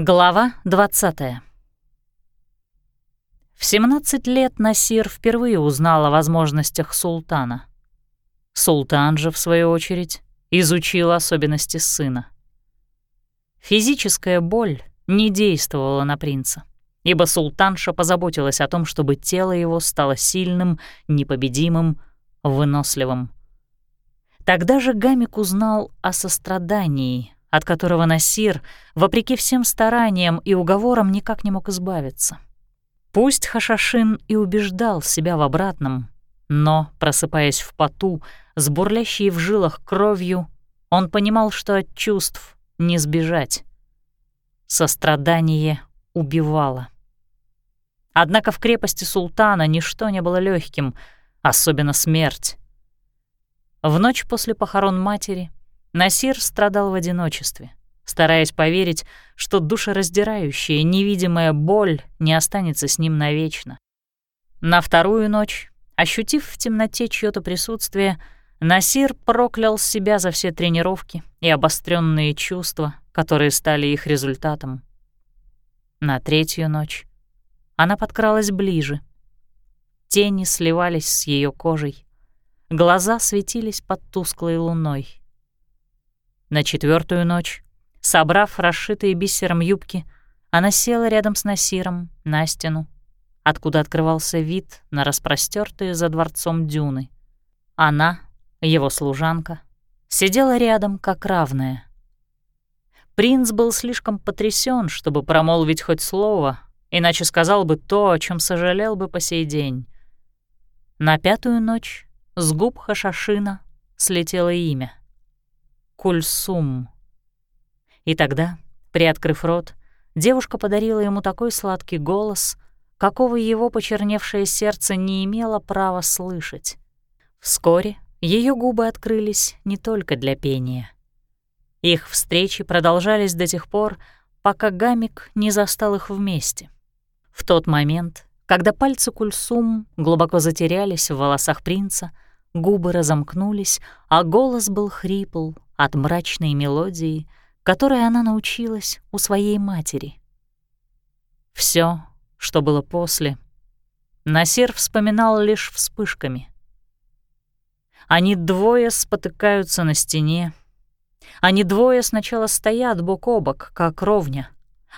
Глава 20 В 17 лет Насир впервые узнал о возможностях султана. Султан же, в свою очередь, изучил особенности сына. Физическая боль не действовала на принца, ибо султанша позаботилась о том, чтобы тело его стало сильным, непобедимым, выносливым. Тогда же Гамик узнал о сострадании, от которого Насир, вопреки всем стараниям и уговорам, никак не мог избавиться. Пусть Хашашин и убеждал себя в обратном, но, просыпаясь в поту, с бурлящей в жилах кровью, он понимал, что от чувств не сбежать. Сострадание убивало. Однако в крепости султана ничто не было легким, особенно смерть. В ночь после похорон матери Насир страдал в одиночестве, стараясь поверить, что душераздирающая невидимая боль не останется с ним навечно. На вторую ночь, ощутив в темноте чьё то присутствие, Насир проклял себя за все тренировки и обостренные чувства, которые стали их результатом. На третью ночь она подкралась ближе. Тени сливались с ее кожей, Глаза светились под тусклой луной. На четвертую ночь, собрав расшитые бисером юбки, она села рядом с Насиром на стену, откуда открывался вид на распростертые за дворцом дюны. Она, его служанка, сидела рядом как равная. Принц был слишком потрясен, чтобы промолвить хоть слово, иначе сказал бы то, о чем сожалел бы по сей день. На пятую ночь с губ Хашашина слетело имя. Кульсум. И тогда, приоткрыв рот, девушка подарила ему такой сладкий голос, какого его почерневшее сердце не имело права слышать. Вскоре ее губы открылись не только для пения. Их встречи продолжались до тех пор, пока Гамик не застал их вместе. В тот момент, когда пальцы Кульсум глубоко затерялись в волосах принца, Губы разомкнулись, а голос был хрипл от мрачной мелодии, которой она научилась у своей матери. Все, что было после, Насер вспоминал лишь вспышками. Они двое спотыкаются на стене. Они двое сначала стоят бок о бок, как ровня,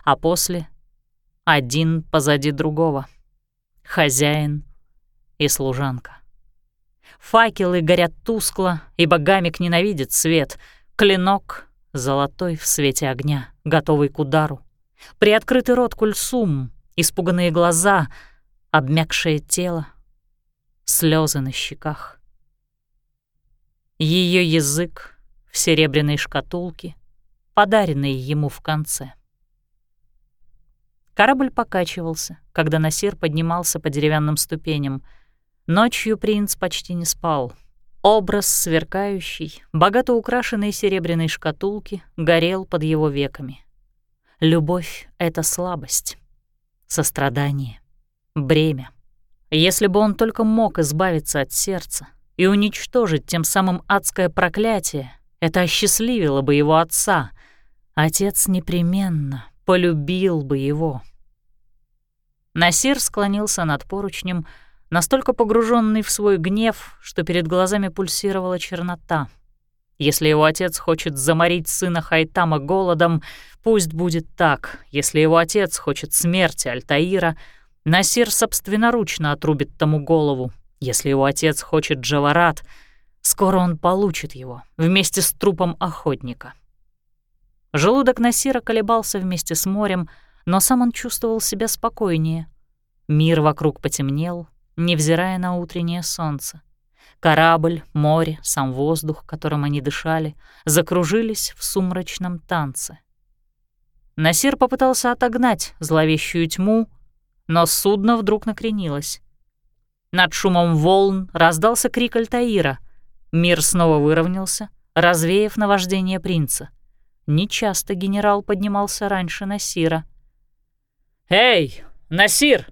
а после — один позади другого — хозяин и служанка. Факелы горят тускло, ибо гамик ненавидит свет. Клинок золотой в свете огня, готовый к удару. Приоткрытый рот кульсум, испуганные глаза, обмякшее тело, слезы на щеках. Ее язык в серебряной шкатулке, подаренный ему в конце. Корабль покачивался, когда Насир поднимался по деревянным ступеням — Ночью принц почти не спал. Образ сверкающий, богато украшенной серебряной шкатулки горел под его веками. Любовь — это слабость, сострадание, бремя. Если бы он только мог избавиться от сердца и уничтожить тем самым адское проклятие, это осчастливило бы его отца. Отец непременно полюбил бы его. Насир склонился над поручнем, настолько погруженный в свой гнев, что перед глазами пульсировала чернота. Если его отец хочет заморить сына Хайтама голодом, пусть будет так. Если его отец хочет смерти Альтаира, Насир собственноручно отрубит тому голову. Если его отец хочет Джаварат, скоро он получит его вместе с трупом охотника. Желудок Насира колебался вместе с морем, но сам он чувствовал себя спокойнее. Мир вокруг потемнел, невзирая на утреннее солнце. Корабль, море, сам воздух, которым они дышали, закружились в сумрачном танце. Насир попытался отогнать зловещую тьму, но судно вдруг накренилось. Над шумом волн раздался крик Альтаира. Мир снова выровнялся, развеяв наваждение принца. Нечасто генерал поднимался раньше Насира. «Эй, Насир!»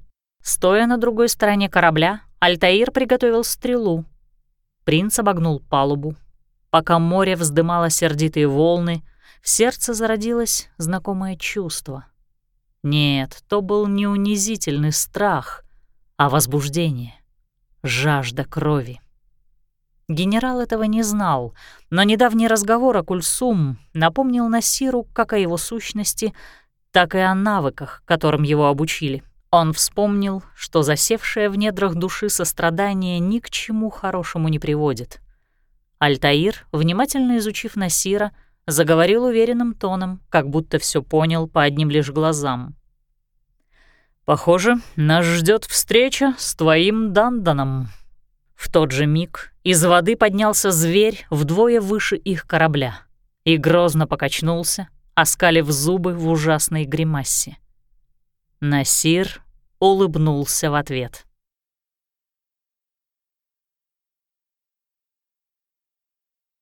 Стоя на другой стороне корабля, Альтаир приготовил стрелу. Принц обогнул палубу. Пока море вздымало сердитые волны, в сердце зародилось знакомое чувство Нет, то был не унизительный страх, а возбуждение, жажда крови. Генерал этого не знал, но недавний разговор о Кульсум напомнил Насиру как о его сущности, так и о навыках, которым его обучили. Он вспомнил, что засевшее в недрах души сострадание ни к чему хорошему не приводит. Альтаир, внимательно изучив Насира, заговорил уверенным тоном, как будто все понял по одним лишь глазам. «Похоже, нас ждет встреча с твоим Данданом». В тот же миг из воды поднялся зверь вдвое выше их корабля и грозно покачнулся, оскалив зубы в ужасной гримасе. Насир улыбнулся в ответ.